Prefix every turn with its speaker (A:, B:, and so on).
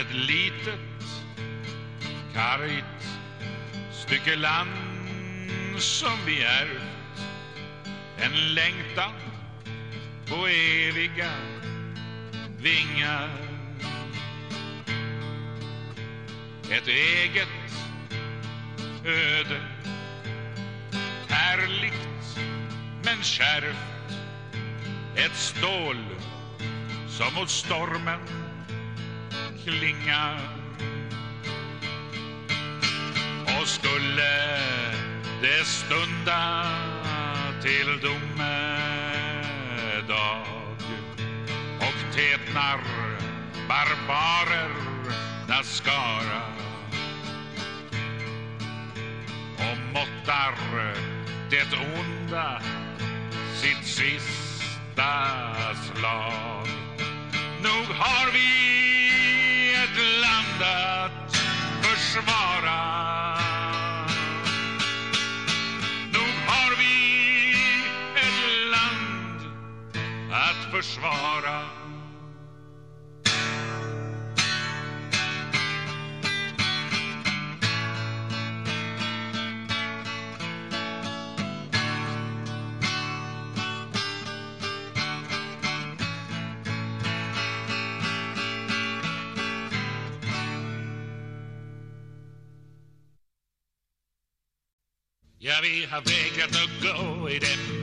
A: Ett litet kargt stycke land som vi ärvt en längtan på eviga vingar. Ett eget öde. Härligt men kärvt. Ett stål som mot stormen klinga. Och skulle det stunda till domedag. Och tätnar barbarernas skara och måttar det onda sitt sista slag. Försvara Nog har vi ett land att försvara. Yeah, we have big att gå i dem